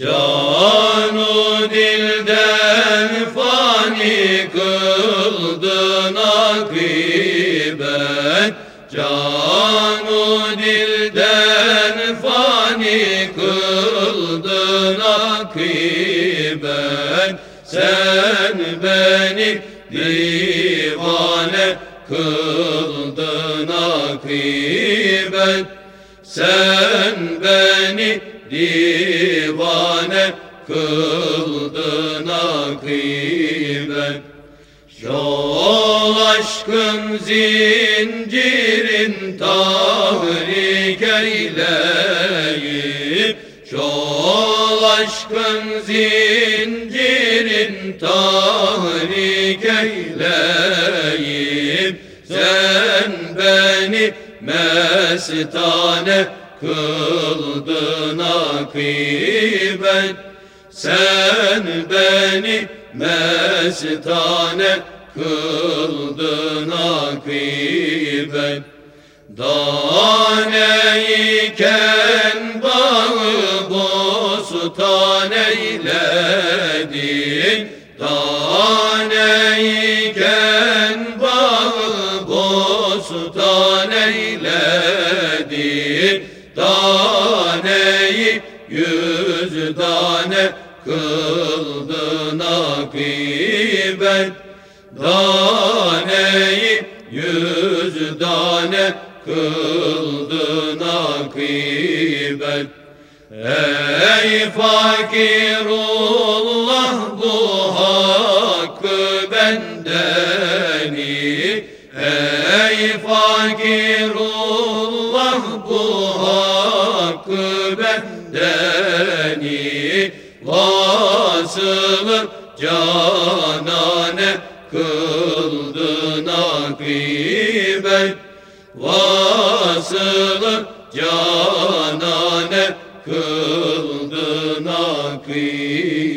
Canu dilden fani kıldın akıbet. Canu dilden fani kıldın akıbet. Sen beni divane kıldın akıbet. Sen beni divane kıldın akıbet Yol aşkın zincirin tahrik eyleyip Yol aşkın zincirin tahrik eyleyip Sen beni mestane kıldın akıbet Sen beni mestane kıldın akıbet Daneyken bağı bostan eyledin. Daneyken bağı bostan eyledin Taneyi yüz tane kıldın akıbet Daneyi yüz tane kıldın akıbet Ey fakirullah bu hakkı bendeni Ey fakirullah bu hakkı bendeni. Vasılı canane kıldın akıbet Vasılı canane kıldın akıbet